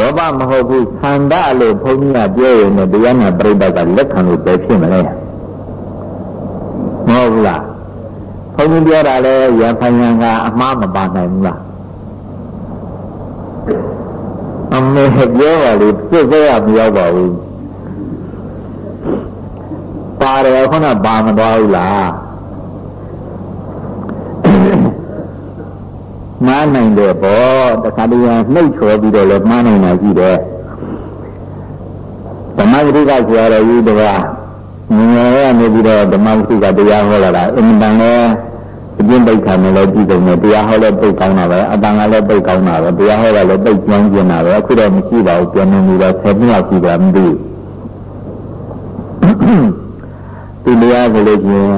လောဘမဟုတ်ဘူးသန္တာလို့ဘုန်းကြီးကပြောရင်တရားနာပြိတ္တကလက်ခံလို့ပဲဖြစ်မလဲမဟုတ်ဘူးလားဘုန်းကြီးပြောတာလဲရဖန်ရန်ကအမှားမပါနိုင်ဘူးလားအမေပြောပါလေပြည့်စဲရမရောက်ပါဘူးပါတယ်ခုနပါမသွားဘူးလား မှားနိုင်တယ်ပေါ့တခါတည်းနှိပ်ချော်ပြီးတော့လည်းမှားနိုင်တာရှိတယ်ဓမ္မဂရိကဆရာတော်ကြီးတကားငငယ်ရနေပြီးတော့ဓမ္မဂရိကတရားဟောလာတာအင်တန်လည်းအပြင်းပိတ်ခံနေလည်းပြည်စုံတယ်တရားဟောလည်းပိတ်ကောင်းတာပဲအတန်ကလည်းပိတ်ကောင်းတာပဲတရားဟောတာလည်းပိတ်ကျန်းကျင်တာပဲအခုတော့မရှိပါဘူးပြန်နေပြီးတော့10နှစ်လောက်ရှိတာမသိဘူးဒီတရားကိုလို့ချင်း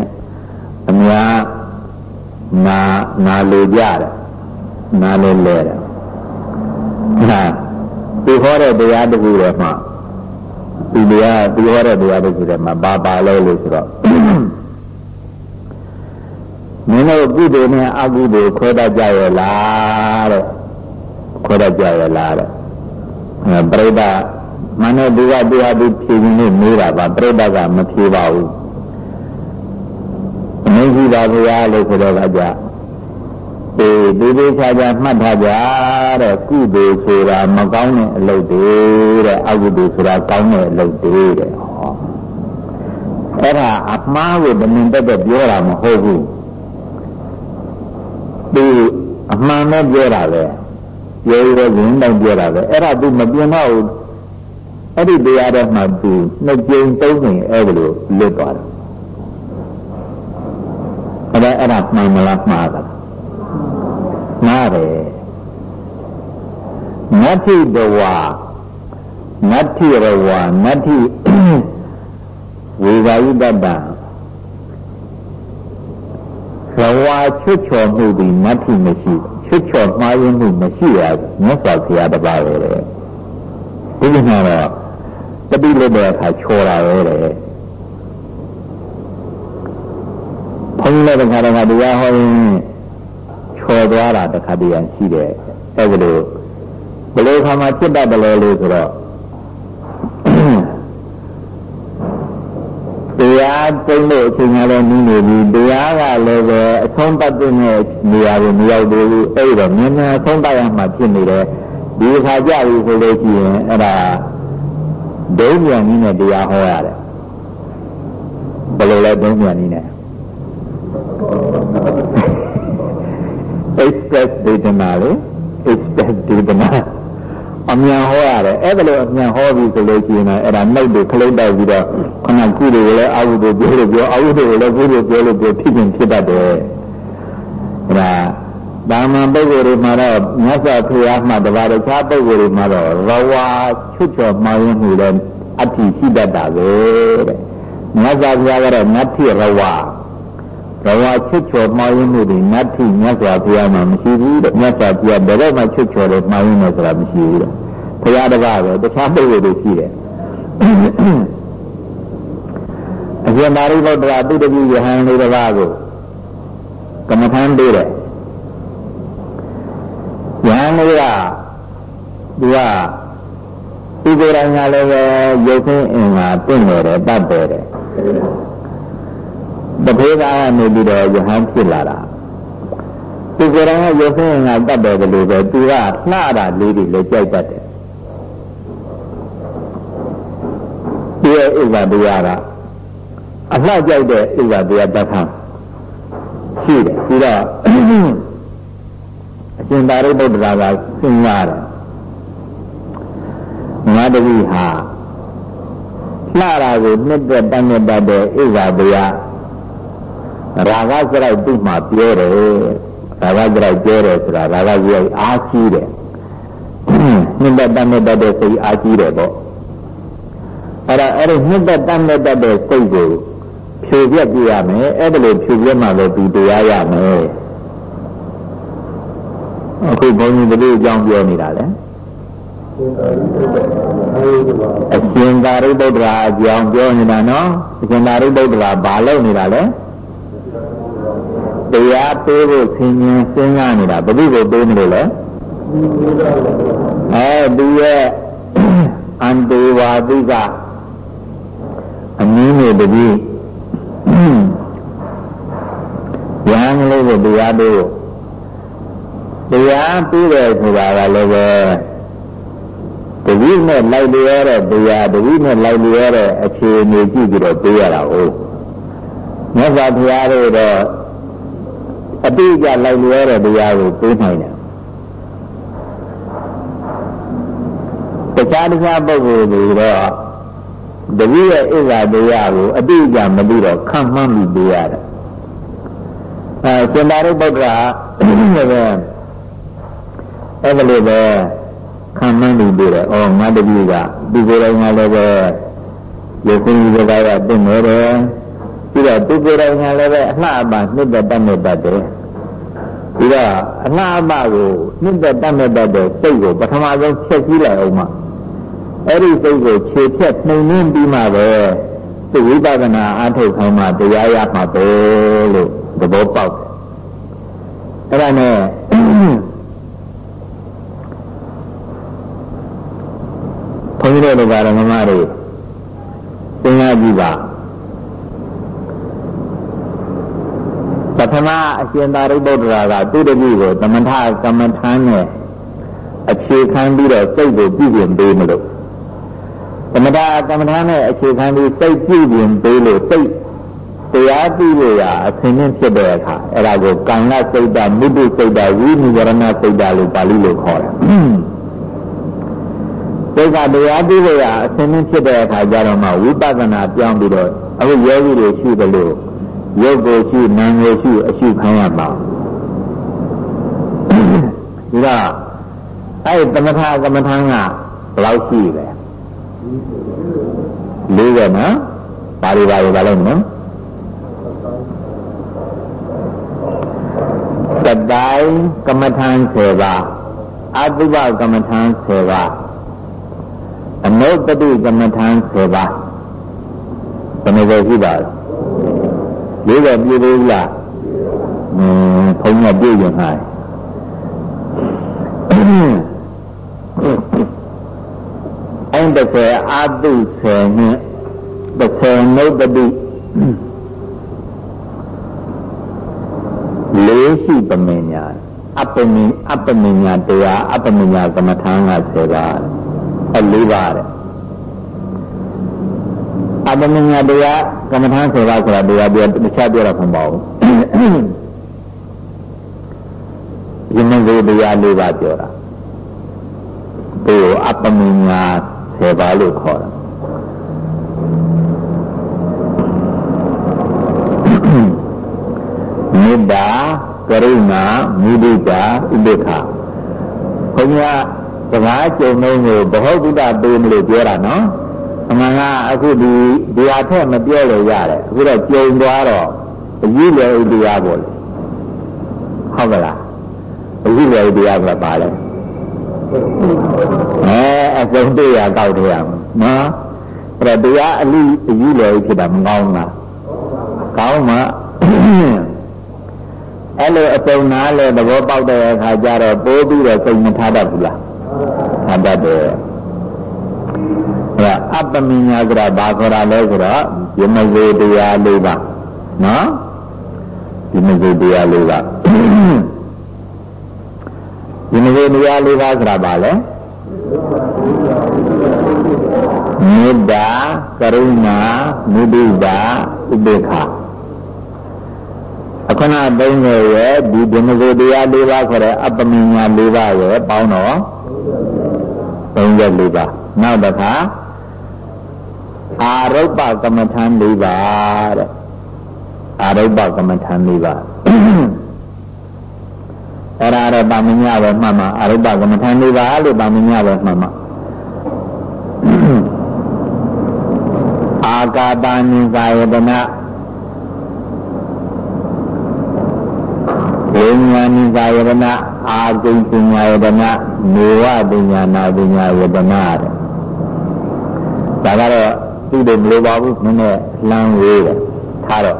အများနာနာလိုကြတယ် နားလဲလဲတယ်ဟာဒီဟောတဲ့တရားတခုတွေမှာဒီတရားဒီဟောတဲ့တရားတခုတွေမှာဘာပါလဲလို့ဆိုတော့မင်းတို့ကုသိုလ်နဲ့အကုသိုလ်ခွဲတတ်ကြရဲ့လားတဲ့ခွဲတတ်ကြရဲ့လားတဲ့အဲပရိဒမနဲ့ဒီကတရားဒီဖြေခြင်းနဲ့မေးတာပါပရိဒကမဖြေပါဘူးအမင်းကြီးပါဗျာလို့ဆိုတော့ကကြ ဒီဒီဒီခြားခြားမှတ်ထားကြတဲ့ကုသိုလ်ဆိုတာမကောင်းတဲ့အလုပ်တွေတဲ့အကုသိုလ်ဆိုတာကောင်းတဲ့အလုပ်တွေတဲ့ဟောအဲ့ဒါအမှားကိုတမင်တက်တက်ပြောတာမဟုတ်ဘူးဒီအမှန်နဲ့ပြောတာပဲပြောရရင်တော့ပြောတာပဲအဲ့ဒါသူမပြင်တော့ဘူးအဲ့ဒီတရားတွေမှသူနှစ်ကြိမ်သုံးကြိမ်အဲ့လိုလွတ်သွားတယ်အဲ့ဒါအဲ့ဒါမှန်မလားမှားတာ နားတယ်နတ္ထိတဝါနတ္ထိရဝါနတ္ထိဝေဘာယိတတရဝါချွတ်ချော်မှုဒီနတ္ထိမရှိချွတ်ချော်မှားယွင်းမှုမရှိရမြတ်စွာဘုရားတပါးပဲလေဒီလိုမှတော့တတိလို့တဲ့အခါချော်တာပဲလေဘုန်းကြီးလည်းတခါတခါတရားဟောရင် ချော်သွားတာတခါတည်းရရှိတယ်အဲဒါလို့ဘယ်လိုခါမှဖြစ်တတ်တယ်လဲလို့ဆိုတော့တရားကျင့်လို့အချိန်ကလည်းနည်းနေပြီတရားကလည်းပဲအဆုံးပတ်တဲ့နေရာကိုမရောက်သေးဘူးအဲ့တော့မြန်မြန်အဆုံးပတ်ရမှဖြစ်နေတယ်ဒီခါကြပြီဆိုလို့ရှိရင်အဲ့ဒါဒုံမြန်နည်းနဲ့တရားဟောရတယ်ဘယ်လိုလဲဒုံမြန်နည်းနဲ့ express ဒေသနာလေ express ဒေသနာအမြန်ဟောရတယ်အဲ့ဒါလို့အမြန်ဟောပြီဆိုလို့ရှိရင်အဲ့ဒါနှုတ်တွေခလုတ်တိုက်ပြီးတော့ခဏကုတွေလည်းအာဟုတို့ပြောလို့ပြောအာဟုတို့လည်းကုတွေပြောလို့ပြောဖြစ်ခြင်းဖြစ်တတ်တယ်အဲ့ဒါဒါမှန်ပုဂ္ဂိုလ်တွေမှာတော့မြတ်စွာဘုရားမှတပါးတခြားပုဂ္ဂိုလ်တွေမှာတော့ရဝါချွတ်ချော်မှောင်းမှုလည်းအဋ္ဌိရှိတတ်တာပဲတဲ့မြတ်စွာဘုရားကတော့နတ္ထိရဝါ ဘဝချွတ်ချော်မှားရင်းမှုတွေနတ်ထိမြတ်စွာဘုရားမှာမရှိဘူးတဲ့မြတ်စွာဘုရားဘယ်တော့မှချွတ်ချော်တယ်မှားရင်းတယ်ဆိုတာမရှိဘူးတဲ့ဘုရားတကားပဲတခြားပုဂ္ဂိုလ်တွေရှိတယ်အရှင်သာရိပုတ္တရာတုတ္တပိယဟန်လေးတကားကိုကမ္မထမ်းပေးတယ်ယဟန်လေးကသူကဒီကိုယ်တိုင်ကလည်းပဲရုပ်ဆင်းအင်္ဂါတင့်နေတယ်တတ်တယ် တပေးသားကနေပြီးတော့ယဟန်ဖြစ်လာတာသူကရံကရုပ်ဆင်းငါတတ်တယ်လို့ပဲသူကနှာတာလေးတွေလည်းကြိုက်တတ်တယ်ဒီရဲ့ဥပ္ပါတရားကအလှကြိုက်တဲ့ဥပ္ပါတရားတတ်ခံရှိတယ်ပြီးတော့အရှင်သာရိပုတ္တရာကစဉ်းစားတယ်ငါတပည့်ဟာလှတာကိုနှစ်သက်တတ်နဲ့တတ်တဲ့ဥပ္ပါတရား ရာဂစရိုက်သူ့မှာပြောတယ်ရာဂစရိုက်ပြောတယ်ဆိုတာရာဂစရိုက်အားကြီးတယ်နှစ်သက်တတ်မဲ့တတ်တဲ့စိတ်အားကြီးတယ်ပေါ့အဲ့ဒါအဲ့ဒီနှစ်သက်တတ်မဲ့တတ်တဲ့စိတ်ကိုဖြူပြက်ပြရမယ်အဲ့ဒါလိုဖြူပြက်မှလည်းဒီတရားရမယ်အခုဘုန်းကြီးဘယ်လိုအကြောင်းပြောနေတာလဲအရှင်သာရိပုတ္တရာအကြောင်းပြောနေတာနော်အရှင်သာရိပုတ္တရာဘာလုပ်နေတာလဲ တရားပေးဖို့ဆင်ញင်စဉ်းစားနေတာဘယ်သူကိုပေးမလို့လဲအဲဒီရဲ့အန္တေဝါတိကအနည်းနဲ့တည်းရဟန်းလေးကိုတရားတို့တရားပြီးတယ်ဆိုတာကလည်းပဲတတိနဲ့လိုက်လျောတဲ့တရားတတိနဲ့လိုက်လျောတဲ့အခြေအနေကြည့်ပြီးတော့ပြေးရတာဟုတ်မြတ်စွာဘုရားတို့တော့ အတိအကျလိုက်လျောတဲ့တရားကိုပြေးနိုင်တယ်တခြားတခြားပုဂ္ဂိုလ်တွေတော့တတိရဲ့ဣဇာတရားကိုအတိအကျမသိတော့ခံမှန်းပြီးပြေးရတယ်အဲရှင်သာရိပုတ္တရာလည်းအဲ့ဒါလိုပဲခံမှန်းပြီးပြီးတယ်။အော်ငါတပည့်ကဒီကိုယ်တိုင်ကလည်းပဲရုပ်ကိုယ်ကြီးကတင့်နေတယ်။ ပြီးတော့ဒီကိုယ်တိုင်ကလည်းပဲအလှအပနှစ်သက်တတ်နေတတ်တယ်။ပြီးတော့အလှအပကိုနှစ်သက်တတ်နေတတ်တဲ့စိတ်ကိုပထမဆုံးဖြည့်ဆည်းလိုက်အောင်မှအဲ့ဒီစိတ်ကိုခြေဖြတ်နှိမ်နှင်းပြီးမှပဲသူဝိပဿနာအားထုတ်ခိုင်းမှတရားရမှာပဲလို့သဘောပေါက်တယ်။အဲ့ဒါနဲ့ဘုန်းကြီးတို့ကဓမ္မတွေစဉ်းစားကြည့်ပါ ထမအရှင်သာရိပုတ္တရာကသူတပည့်ကိုသမထကမ္မထာနဲ့အခြေခံပြီးတော့စိတ်ကိုပြုပြင်ပေးမလို့သမထကမ္မထာနဲ့အခြေခံပြီးစိတ်ပြုပြင်ပေးလို့စိတ်တရားသိလို့ရအစဉ်နဲ့ဖြစ်တဲ့အခါအဲ့ဒါကိုကံလစိတ်တမုဒ္ဒစိတ်တဝိနိဝရဏစိတ်တလို့ပါဠိလိုခေါ်တယ်စိတ်ကတရားသိလို့ရအစဉ်နဲ့ဖြစ်တဲ့အခါကျတော့မှဝိပဿနာပြောင်းပြီးတော့အခုယောဂီတွေရှိတယ်လို့ ရုပ်ကိုရှိနာမ်ကိုရှိအရှိခံရမှာဒီတော့အဲ့သမထကမ္မထာကဘယ်လောက်ရှိလဲလေးပဲနော်ပါရီပါရီပါလို့နော်တတိုင်းကမ္မထာ10ပါးအတုပကမ္မထာ10ပါးအနုပတိကမ္မထံ10ပါးဘယ်လိုပဲရှိပါလဲ လေးပဲပြည့်သေးလားအင်းဘုန်းကြီးပြည့်ရင်ဟာအဲ့ဒါဆယ်အာတုဆယ်နဲ့တစ်ဆယ်နုပတိလေးရှိပမညာအပ္ပမင်အပ္ပမညာတရားအပ္ပမညာကမ္မထာက10ပါးအလေးပါတဲ့ အပမညာတရားကမ္မထာဆိုပါဆိုတာတရားပြောတခြားပြောတာမဟုတ်ပါဘူးယမဇေတရားလေးပါပြောတာဒီအပမညာ10ပါးလို့ခေါ်တာမေတ္တာကရုဏာမုဒိတာဥပေက္ခဘုရားစကားကြုံလုံးကိုဘဟုတုတ္တပေးမလို့ပြောတာနော် အမှန်ကအခုဒီဒီဟာထက်မပြောလို့ရတယ်အခုတော့ကြုံသွားတော့အကြီးလေဥတရားပေါ့လေဟုတ်ကလားအကြီးလေဥတရားကပါလဲအဲအစုံတရားကောက်တရားနော်အဲ့တော့တရားအလိအကြီးလေဖြစ်တာမကောင်းလားကောင်းမှအဲ့လိုအစုံနာလဲသဘောပေါက်တဲ့အခါကျတော့ပိုးပြီးတော့စိတ်မထားတတ်ဘူးလားခံတတ်တယ် အဲအပ္ပမညာကရာဘာခေါ်တာလဲဆိုတော့ယမဇေတရားလေးပါနော်ယမဇေတရားလေးပါယမဇေတရားလေးပါဆိုတာဘာလဲမေတ္တာကရုဏာမုဒိတာဥပေက္ခအခဏ30ရဲ့ဒီဓမ္မဇေတရား၄ပါးခေါ်တဲ့အပ္ပမညာ၄ပါးရဲ့ပေါင်းတော့34ပါးနောက်တစ်ခါ အာရုပကမ္မထံ၄ပါးတဲ့အာရုပကမ္မထံ၄ပါးအဲ့ဒါတော့ပါမညပဲမှတ်မှာအာရုပကမ္မထံ၄ပါးလို့ပါမညပဲမှတ်မှာအာကာတဉ္ဇာယတနာဝိညာဏိဇာယတနာအာဂိပညာယတနာနေဝပညာနာပညာယတနာတဲ့ဒါကတော့ သူ့တွေမလိုပါဘူးနည်းနည်းလမ်းဝေးတယ်ထားတော့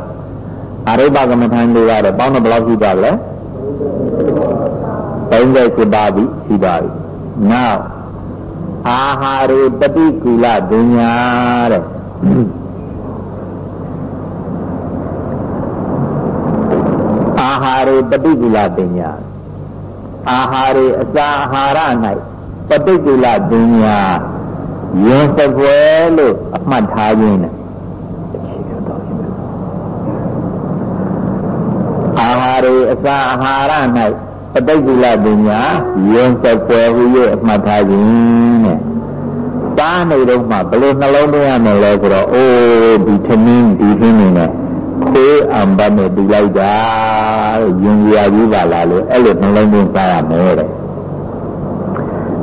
အရိပကမ္မထံတွေကတော့ပေါင်းတော့ဘယ်လောက်ရှိပါလဲ 38ပါးပြီရှိပါပြီနောက်အာဟာရေပฏิကူလဒုညာတဲ့အာဟာရေပฏิကူလဒုညာအာဟာရေအစာအာဟာရ၌ပฏิကူလဒုညာ ယွန်စပွဲလို့အမှတ်ထားခြင်းနဲ့အာဟာရေအစာအာဟာရ၌ပဋိက္ခလပညာယုံစပွဲဟူ၍အမှတ်ထားခြင်းတဲ့စားနေတော့မှဘလို့နှလုံးသွင်းရမယ်လဲဆိုတော့အိုးဒီထမင်းဒီခင်းနေနဲ့ခေးအံဘတ်နဲ့ပြီးလိုက်တာယုံရကြီးပါလားလို့အဲ့လိုနှလုံးသွင်းစားရမယ်တဲ့အဲ့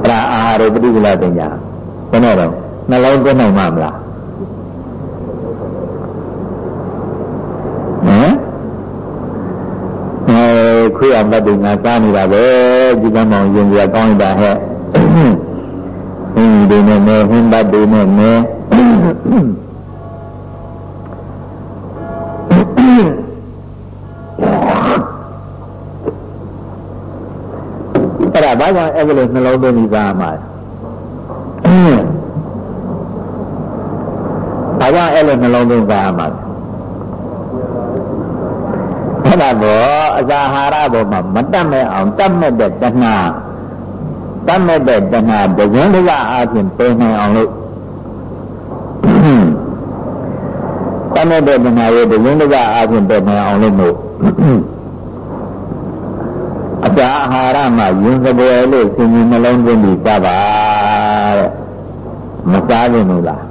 ဒါအာဟာရပဋိက္ခလပညာ ဘယ်နဲ့တော့နှလုံးသွင်းနိုင်မှာမလားခွေးအောင်တတ်တယ်ငါစားနေတာပဲဒီကမောင်ရင်ပြကောင်းတာဟဲ့ဟင်းဒီနဲ့မဲဟင်းတတ်တယ်နဲ့မဲအဲ့ဒါဘာကြောင့်အဲ့လိုနှလုံးသွင်းပြီးသားမှာဘာ ကြောင့်အဲ့လိုနှလုံးသွင်းသားမှာအဲ့ဒါတော့အစာဟာရပေါ်မှာမတတ်မဲ့အောင်တတ်မဲ့တဲ့တဏှာတတ်မဲ့တဲ့တဏှာဒဇင်းတကအားဖြင့်ပယ်နိုင်အောင်လို့တတ်မဲ့တဲ့တဏှာရဲ့ဒဇင်းတကအားဖြင့်ပယ်နိုင်အောင်လို့မို့အစာအာဟာရမှာယဉ်စပွဲလို့ဆင်ញင်နှလုံးသွင်းပြီးစားပါတဲ့မစားဘူးလို့လား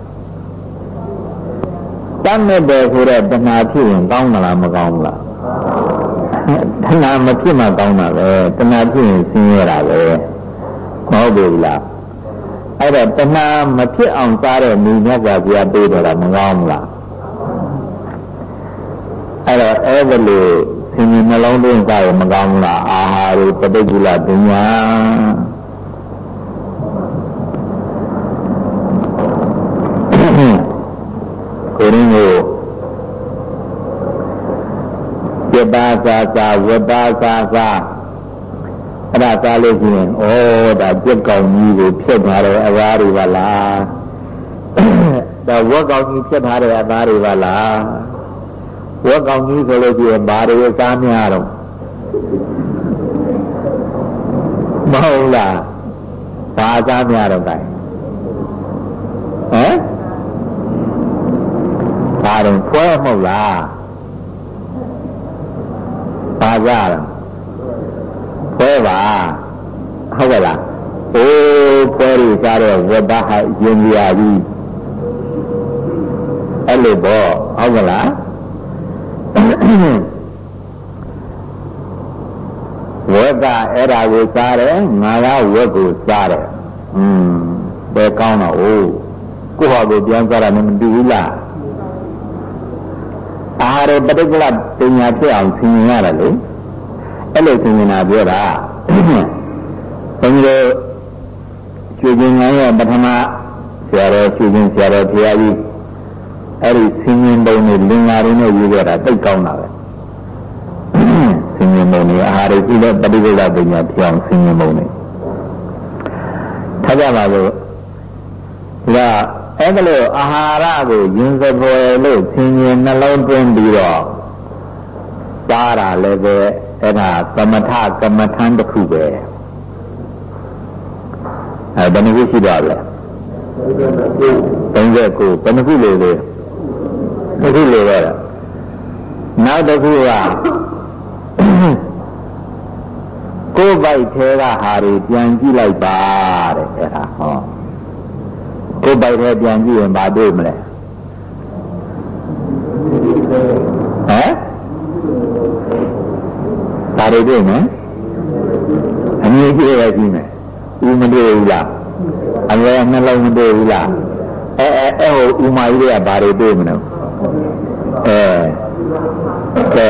တတ်မဲ့တယ်ဆိုတဲ့တဏှာဖြစ်ရင်ကောင်းမလားမကောင်းဘူးလားတဏှာမဖြစ်မှကောင်းတာပဲတဏှာဖြစ်ရင်ဆင်းရဲတာပဲမဟုတ်ဘူးလားအဲ့တော့တဏှာမဖြစ်အောင်စားတဲ့မိမြတ်စွာဘုရားပေးတော်တာမကောင်းဘူးလားအဲ့တော့အဲ့ဒါလို့ဆင်းရဲနှလုံးသွင်းစားရမကောင်းဘူးလားအာဟာရပဋိက္ခလပညာကိုရင်းကို စားစားဝတ်သားစားစားအဲ့ဒါစားလို့ရှိရင်ဩဒါပြက်ကောင်ကြီးကိုဖြစ်သွားတဲ့အသားတွေပါလားဒါဝတ်ကောင်ကြီးဖြစ်သွားတဲ့အသားတွေပါလားဝတ်ကောင်ကြီးဆိုလို့ရှိရင်ဘာတွေစားများတော့မဟုတ်လားဘာစားများတော့ gain ဟမ်ဘာတော့ဖွဲမဟုတ်လား ပါကြတယ်ဖွဲပါဟုတ်ကဲ့လားအိုးဖွဲရစားတဲ့ဝတ္တဟရင်ပြာကြီးအဲ့လိုပေါ့ဟုတ်ကဲ့လားဝက်ကအဲ့ဒါကိုစားတယ်ငါကဝက်ကိုစားတယ်อืมဘယ်ကောင်းတော့အိုးကိုယ့်ဟာကိုပြန်စားတာနဲ့မတူဘူးလားအာဟာရပဋိက္ခလ ပညာပြအောင်ဆင်ခြင်ရတယ်လို့အဲ့လိုဆင်ခြင်တာပြောတာဘုန်းကြီးတို့ကျွေကျင်ငန်းရဲ့ပထမဆရာတော်ကျွေကျင်ဆရာတော်ဘုရားကြီးအဲ့ဒီဆင်ခြင်ပုံတွေလင်္ကာတွေနဲ့ရေးကြတာတိတ်ကောင်းတာပဲဆင်ခြင်ပုံတွေအာဟာရကုလပရိသေကပညာပြအောင်ဆင်ခြင်ပုံတွေထားကြပါလို့ဒါအဲ့ဒါလို့အာဟာရကိုယဉ်စပွဲလို့ဆင်ခြင်နှလုံးသွင်းပြီးတော့ စားတာလည်းပဲအဲ့ဒါသမထကမ္မထမ်းတစ်ခုပဲအဲဘယ်နှခုရှိတော့လဲ39ဘယ်နှခုလေလေတစ်ခုလေတော့နောက်တစ်ခုကကိုယ်ပိုက်သေးကဟာတွေပြန်ကြည့်လိုက်ပါတဲ့အဲ့ဒါဟောကိုယ်ပိုက်ထဲပြန်ကြည့်ရင်ဘာတွေ့မလဲဟမ်ဘာ တွေတွေ့မလဲအမြင်ကြည့်ရကြည့်မယ်ဦးမတွေ့ဘူးလားအငယ်နှလုံးမတွေ့ဘူးလားအဲအဲအဲဟိုဦးမကြီးတွေကဘာတွေတွေ့မလဲအဲကဲ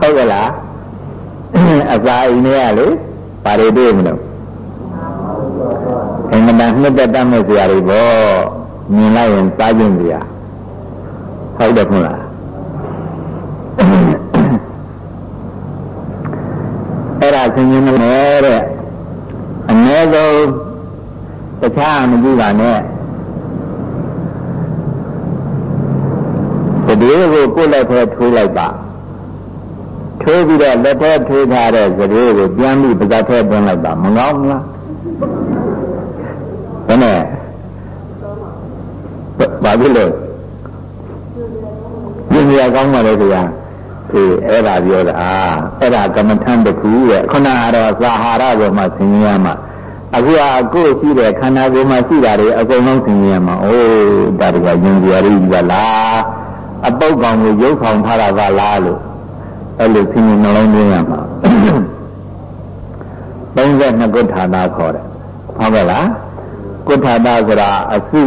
ဟုတ်ကလားအစာအိမ်တွေကလေဘာတွေတွေ့မလဲအင်မတန်နှစ်သက်တတ်မဲ့စရာတွေပေါ့မြင်လိုက်ရင်စားခြင်းစရာဟုတ်တယ်ခုလား ဆင်ញင်မယ်တဲ့အနည်းဆုံးတခြားမကြည့်ပါနဲ့သတိကိုကိုယ်လက်ထဲထိုးလိုက်ပါထိုးပြီးတော့လက်ထဲထိုးထားတဲ့သတိကိုပြန်ပြီးပါးစပ်ထဲသွင်းလိုက်ပါမကောင်းဘူးလားဘယ်နဲ့ဘာဖြစ်လို့ညင်ရကောင်းပါလေခင်ဗျာ အေးအဲ့ဒါပြောတာအဲ့ဒါကမ္မထံတစ်ခုရဲ့ခုနကတော့သာဟာရပေါ်မှာဆင်ញရမှာအခုကကိုယ်ရှိတဲ့ခန္ဓာကိုယ်မှာရှိတာတွေအကုန်လုံးဆင်ញရမှာအိုးဒါတကယဉ်ကျေးရည်ကလားအပုတ်ကောင်ကိုရုပ်ဆောင်ထားတာကလားလို့အဲ့လိုဆင်ញနှလုံးသွင်းရမှာ32ကုဋ္ဌာနာခေါ်တယ်ဟုတ်ကဲ့လားကုဋ္ဌာနာဆိုတာအစု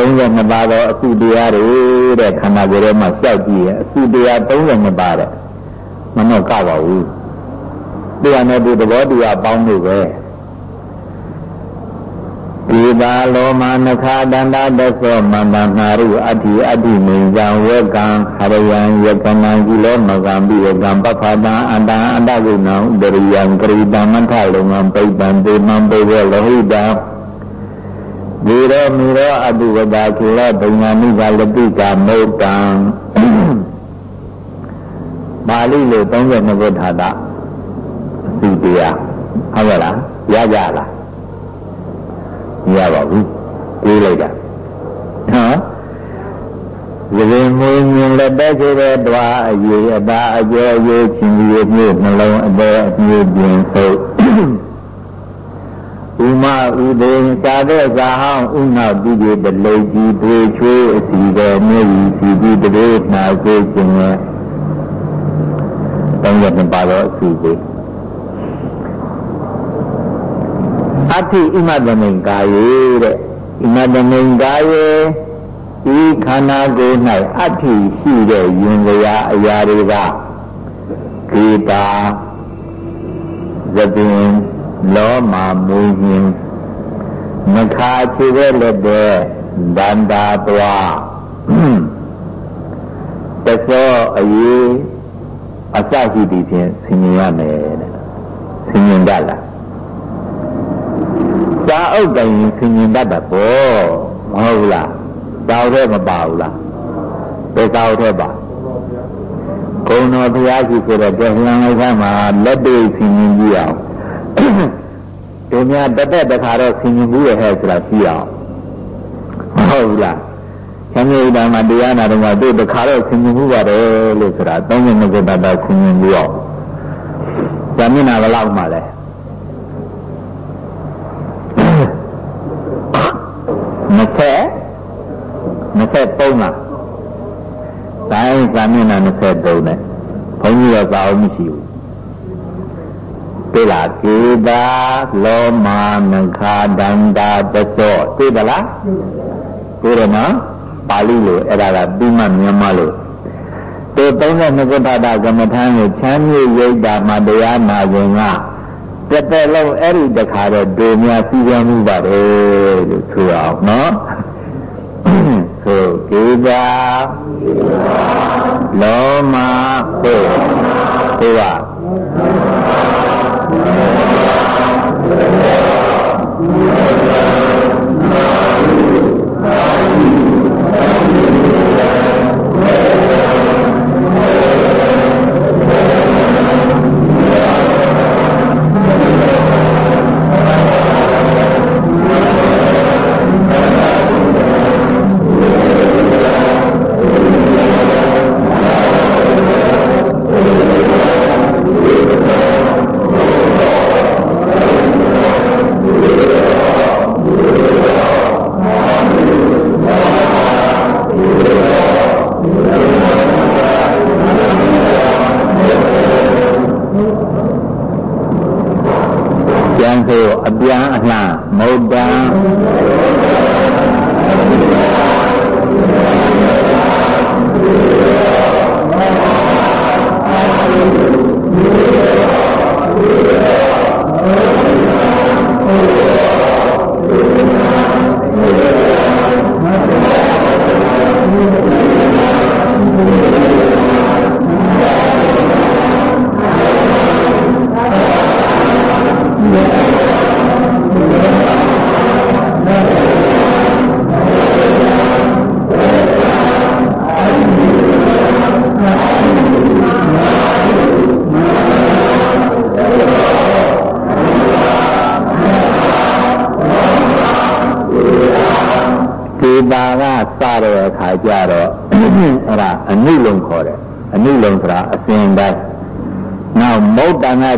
32ပါးသောအစုတရားတွေတဲ့ခန္ဓာကိုယ်ထဲမှာကြောက်ကြည့်ရင်အစုတရား32ပါးတဲ့မနှော့ကပါဘူးတရားနဲ့ဒီသဘောတရားပေါင်းလို့ပဲဒီပါလောမနခတန္တာတသောမန္တနာရုအတ္တိအတ္တိမိဇံဝေကံဟရယံယကနံကိလောမကံပိယကံပဖာတံအန္တအတ္တကုဏံဥဒရိယံကရိတံမထလုံံပိပံဒေမံပေဝလောဟိတံ ဒီရောမီရောအတုဝဒကိလောဒိညာနိကလတိကမုတ်တံပါဠိလို32ဘုထာတာအစီတရားဟုတ်ကဲ့လားရကြလားမရပါဘူးတွေးလိုက်တာနော်ရရင်မွေးမြင်လက်တက်ကြတဲ့တွားအရေးအတာအကျော်ရေးချင်းကြီးမျိုးနှလုံးအသေးအပြည့်ပြင်းဆုပ် ဥမဥဒေသာတဲ့ဇာဟောင်းဥနာတိတိတလိကြီးတွေချွေးအစီတဲ့မြေကြီးစီပြီးတရေနာစေခြင်းနဲ့တောင်းရတဲ့ပါတော့အစီသေးအဋ္ဌိဣမတမိန်ကာယေတဲ့ဣမတမိန်ကာယေဒီခန္ဓာကိုယ်၌အဋ္ဌိရှိတဲ့ယင်လျာအရာတွေကကေတာသပင်လောမာမူညင် မခါချေတဲ့လက်တဲ့ဒန္တာတွားတသောအရေးအစရှိသည်ဖြင့်ဆင်ញင်ရမယ်တဲ့ဆင်ញင်တတ်လားစာအုပ်တိုင်ဆင်ញင်တတ်တာပေါ့မဟုတ်ဘူးလားစာအုပ်ထဲမပါဘူးလားဘယ်စာအုပ်ထဲပါဂုဏတော်ဘုရားကြီးဆိုတဲ့တလှန်လိုက်မှာလက်တွေ့ဆင်ញင်ကြည့်အောင် ဒီများတသက်တခါတော့ဆင်ញင်မှုရဲ့ဟဲ့ဆိုတာရှိအောင်မဟုတ်ဘူးလားဆံမြေတာမှာတရားနာတော့တို့တခါတော့ဆင်ញင်မှုပါတယ်လို့ဆိုတာသုံးခုနှစ်ခုတတ်ဆင်ញင်မှုအောင်ဇာမျက်နာဘယ်လောက်မှလဲ20 23လားတိုင်းဇာမျက်နာ23နဲ့ဘုန်းကြီးကစာအုပ်မရှိဘူး တွေ့လားကေတာလောမာနခာဒန္တာတသောတွေ့သလားတွေ့တယ်နော်ပါဠိလိုအဲ့ဒါကပြီးမှမြန်မာလိုတေ32ခုတတာကမ္မထမ်းကိုချမ်းမြေရိတ်တာမှတရားနာခြင်းကတက်တက်လုံးအဲ့ဒီတခါတော့ဒုများစီပြန်မှုပါတယ်လို့ဆိုအောင်နော်ဆိုကေတာလောမဆိုဆိုပါ။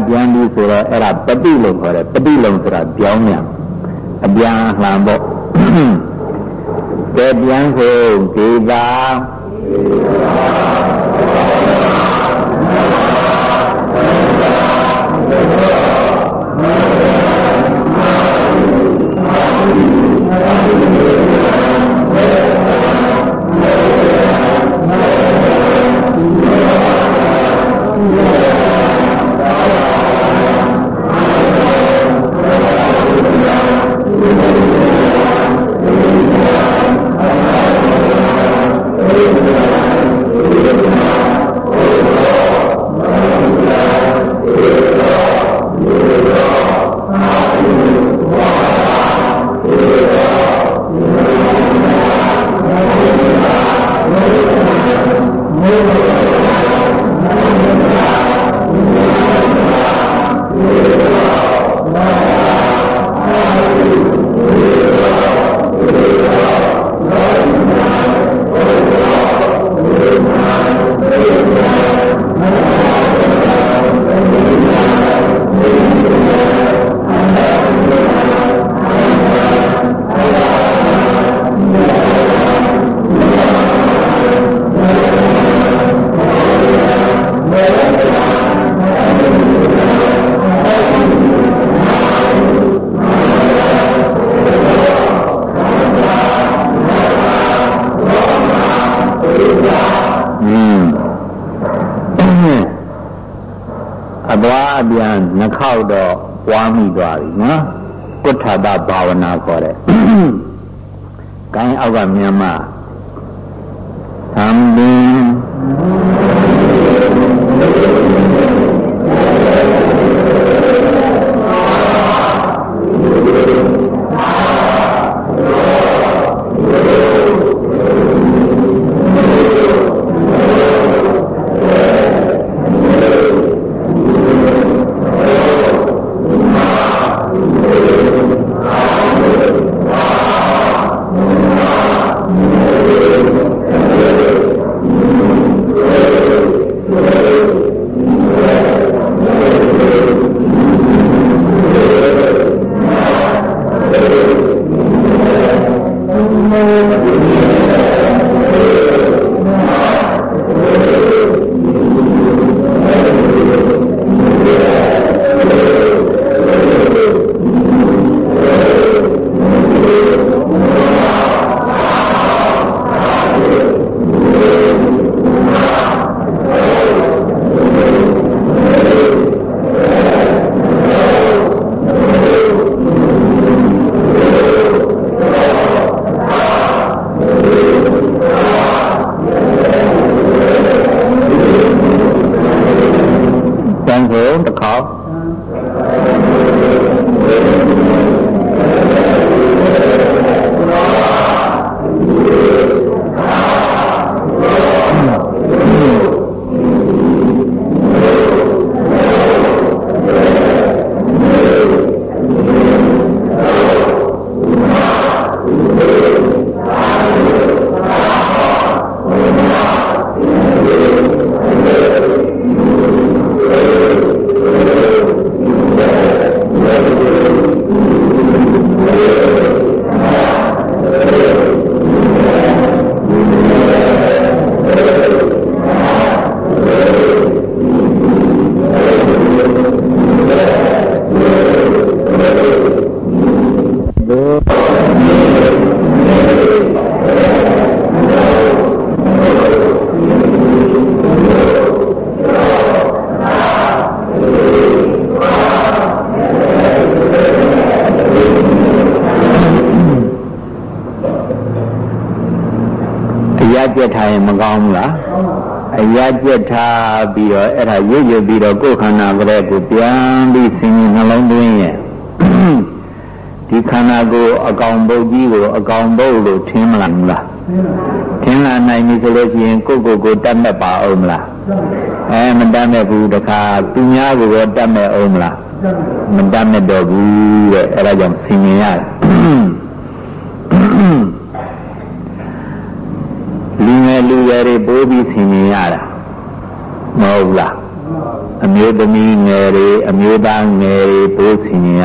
ပြန်ပြီးဆိုတော့အဲ့ဒါပฏิလုံးခေါ်တယ်ပฏิလုံးဆိုတာပြောင်းမြန်အပြန်လှန်ပေါ့ကဲပြန်ဆိုဒေတာ ခေါက်တော့ပွားမိသွားပြီနော်ကုဋ္ဌာတဘာဝနာခေါ်တဲ့။ကိုင်းအောက်ကမြန်မာ ထားပြီးတော့အဲ့ဒါရွတ်ရွတ်ပြီးတော့ကိုယ်ခန္ဓာကလေးကိုပြန်ပြီးဆင်ញနှလုံးသွင်းရဲ့ဒီခန္ဓာကိုယ်အကောင်ပုတ်ကြီးကိုအကောင်ပုတ်လို့ထင်မလားမလားထင်လာနိုင်ပြီဆိုလို့ရှိရင်ကိုယ့်ကိုယ်ကိုတတ်မဲ့ပါအောင်မလားအဲမတတ်မဲ့ဘူးတခါသူများကိုရောတတ်မဲ့အောင်မလားမတတ်မဲ့တော့ဘူးတဲ့အဲ့ဒါကြောင့်ဆင်ញရတယ် အမျိုးသားငယ်တွေပိုးဆင်ញင်ရ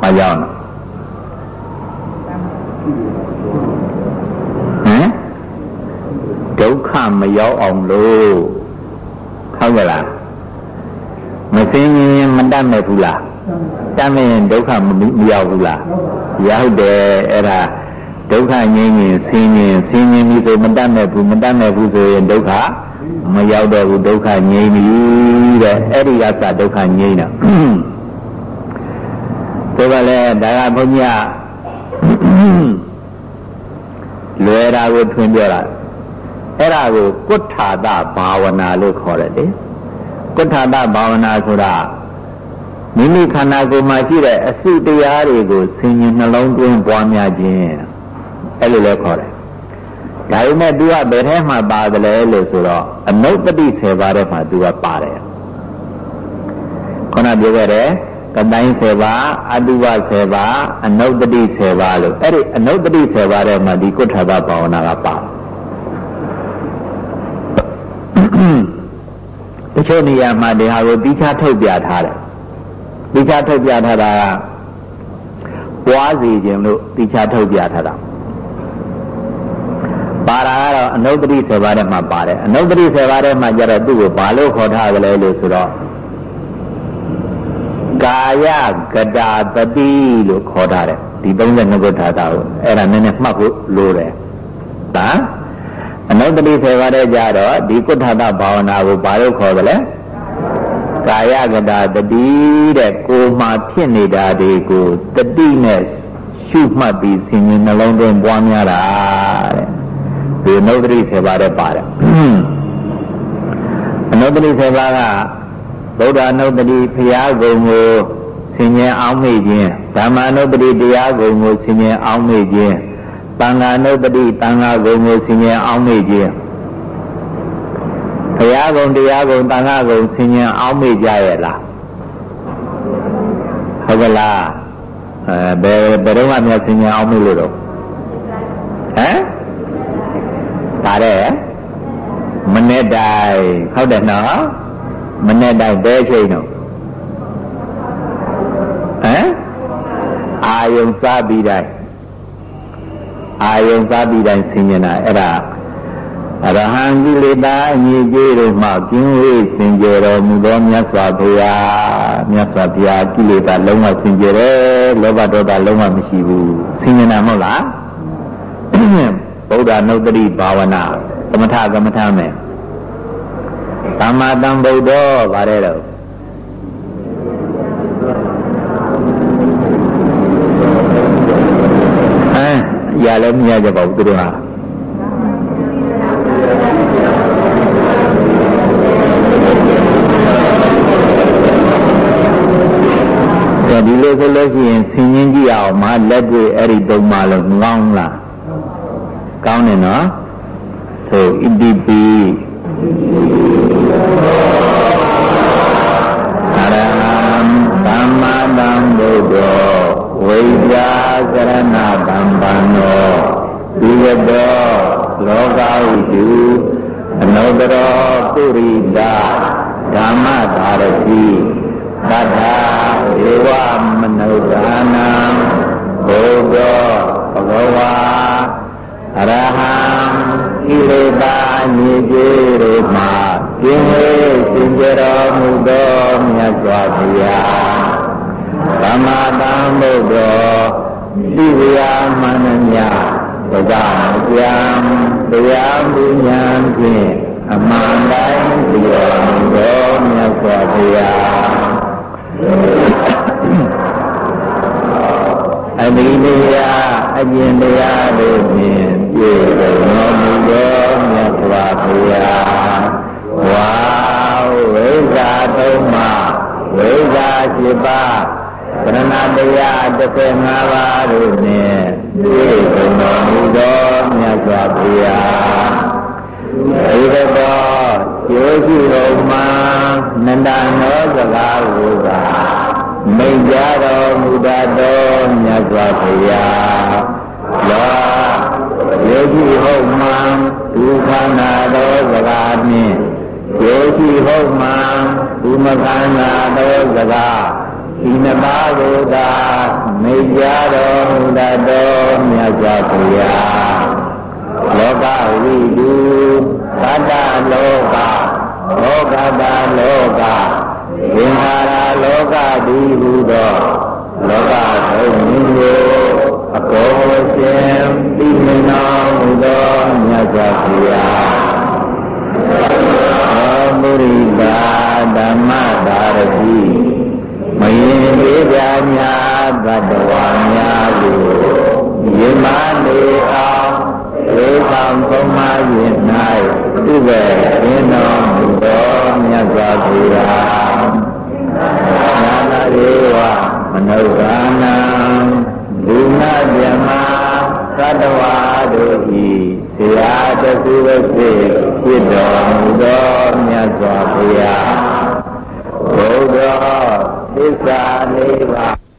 ဘာကြောင့်ဟမ်ဒုက္ခမရောက်အောင်လို့ဟုတ်ကလားမစင်းရင်မတတ်မဲ့ဘူးလားတတ်မဲ့ရင်ဒုက္ခမရောက်ဘူးလားရောက်တယ်အဲ့ဒါဒုက္ခငြိမ်းရင်ဆင်းရင်ဆင်းရင်ပြီဆိုမတတ်မဲ့ဘူးမတတ်မဲ့ဘူးဆိုရင်ဒုက္ခ မရောက်တော့ဘူးဒုက္ခငြိမ်းပြီတဲ့အဲ့ဒီကစဒုက္ခငြိမ်းတာဒါကလည်းဒါကဘုန်းကြီးကလွယ်တာကိုထွင်ပြောတာအဲ့ဒါကိုကုဋ္ဌာတဘာဝနာလို့ခေါ်တယ်လေကုဋ္ဌာတဘာဝနာဆိုတာမိမိခန္ဓာကိုယ်မှာရှိတဲ့အစုတရားတွေကိုဆင်ញင်နှလုံးသွင်းပွားများခြင်းအဲ့လိုလဲခေါ်တယ် ဒါပေမဲ့ तू ကဘယ်ထဲမှာပါတယ်လဲလို့ဆိုတော့အနုတ္တိ10ပါးထဲမှာ तू ကပါတယ်ခုနပြောခဲ့တယ်ကတိုင်း10ပါးအတုဝ10ပါးအနုတ္တိ10ပါးလို့အဲ့ဒီအနုတ္တိ10ပါးထဲမှာဒီကုဋ္ဌာတဘာဝနာကပါတယ်တချို့နေရာမှာဒီဟာကိုတိကျထုတ်ပြထားတယ်တိကျထုတ်ပြထားတာကပွားစီခြင်းလို့တိကျထုတ်ပြထားတာ ပါတာကတော့အနုတ္တိ7ပါးထဲမှာပါတယ်အနုတ္တိ7ပါးထဲမှာကျတော့သူ့ကိုဘာလို့ခေါ်ထားကြလဲလို့ဆိုတော့ကာယကတာတတိလို့ခေါ်ထားတယ်ဒီ32ခုထားတာကိုအဲ့ဒါနည်းနည်းမှတ်ဖို့လိုတယ်ဒါအနုတ္တိဆေပါတဲ့ကြတော့ဒီကုဋ္ဌတဘာဝနာကိုဘာလို့ခေါ်တယ်လဲကာယကတာတတိတဲ့ကိုမှဖြစ်နေတာတွေကိုတတိနဲ့ရှုမှတ်ပြီးဆင်ញင်နှလုံးသွင်းပွားများတာတဲ့ ဒီအနုတ္တိဆေပါတဲ့ပါတယ်အနုတ္တိဆေပါကဗုဒ္ဓအနုတ္တိဖရာဂုံကိုဆင်ញင်အောင်မေ့ခြင်းဓမ္မအနုတ္တိတရားဂုံကိုဆင်ញင်အောင်မေ့ခြင်းတန်ဃာနုပတိတန်ဃာဂုံကိုဆင်ញံအောင်မေ့ခြင်းဘုရားဂုံတရားဂုံတန်ဃာဂုံဆင်ញံအောင်မေ့ကြရဲ့လားဟုတ်ကလားအဲဘယ်ဘယ်တော့မှမြတ်ဆင်ញံအောင်မေ့လို့တော့ ဒါတဲ့မနေ့တိုင်းဟုတ်တယ်နော်မနေ့တိုင်းဘယ်ချိန်တော့ဟမ်အာယုံစားပြီးတိုင်းအာယုံစားပြီးတိုင်းဆင်ញတာအဲ့ဒါအရဟံကိလေသာအညီကျေးတို့မှကင်းဝေးစင်ကြယ်တော်မူသောမြတ်စွာဘုရားမြတ်စွာဘုရားကိလေသာလုံးဝစင်ကြယ်တယ်လောဘဒေါသလုံးဝမရှိဘူးဆင်ញတာမဟုတ်လား ဗုဒ္ဓနုတ္တိဘာဝနာသမထကမ္မထမယ်သမ္မာတံဗုဒ္ဓဗါတဲ့တော့ရလည်းမရကြပါဘူးသူတို့ဟာဒီလိုဆိုလို့ရှိရင်ဆင်ញင်းကြည့်အောင်မလက်တွေ့အဲ့ဒီသုံးပါလို့ငောင်းလား ကောင်းတယ်နော်ဆိုဣတိပိအရဟံသမ္မာသမ္ဗုဒ္ဓောဝိဇ္ဇာစရဏဗံပန္နောဒီရတောလောကဝိတုအနုတရောပုရိဒဓမ္မသာရတိသတ္ထာဧဝမနုဿာနံဘုဒ္ဓဘဂဝါအ ရဟံကိလေသာညစ်ကြေးတို့မှာကျင်းဝေးစင်ကြတော်မူသောမြတ်စွာဘုရားသမ္မာသမ္ဗုဒ္ဓောသိဝယာမန္တမြသဒ္ဒါကြံတရားပညာဖြင့်အမှန်တိုင်းသိတော်မူသောမြတ်စွာဘုရားအမိတရားအကျင့်တရားတို့ဖြင့် ပြည့်စုံတော်မူသောမြတ်စွာဘုရားဝါဝိဇ္ဇာသုံးပါးဝိဇ္ဇာရှိပါကရဏတရား15ပါးတို့နှင့်ပြည့်စုံတော်မူသောမြတ်စွာဘုရားဧကတော်ကျိုးရှိတော်မှာနန္ဒနောစကားကိုသာမိတ်ကြတော်မူတတ်သောမြတ်စွာဘုရားလော ယောဂီဟုတ်မှန်သူခန္ဓာသောစကားနှင့်ယုရှိဟုတ်မှသူမခန္ဓာသောစကားဒီနပါကိုသာမေကြတော်မူတတ်တော်မြတ်စွာဘုရားလောကဝိတုသတ္တလောကဘောဂတလောကသင်္ခါရလောကတိဟုသောလောကသုံးမျိုးအကုန်ရှင်ပြီး မနောမူသောမြတ်စွာဘုရားမုရိတာဓမ္မတာရတိမယင်လေးပြညာဘတ်တော်များကိုယမနေအောင်ဧကံသုံးပါးရင်၌သူပဲရင်းတော်မူသောမြတ်စွာဘုရားနာနာရေဝမနုဿာနံဒုနာမြမ သတ္တဝါတို့ဤဆရာတခုပဲဖြစ်တော်မူသောမြတ်စွာဘုရားဘုရားသစ္စာလေးပါး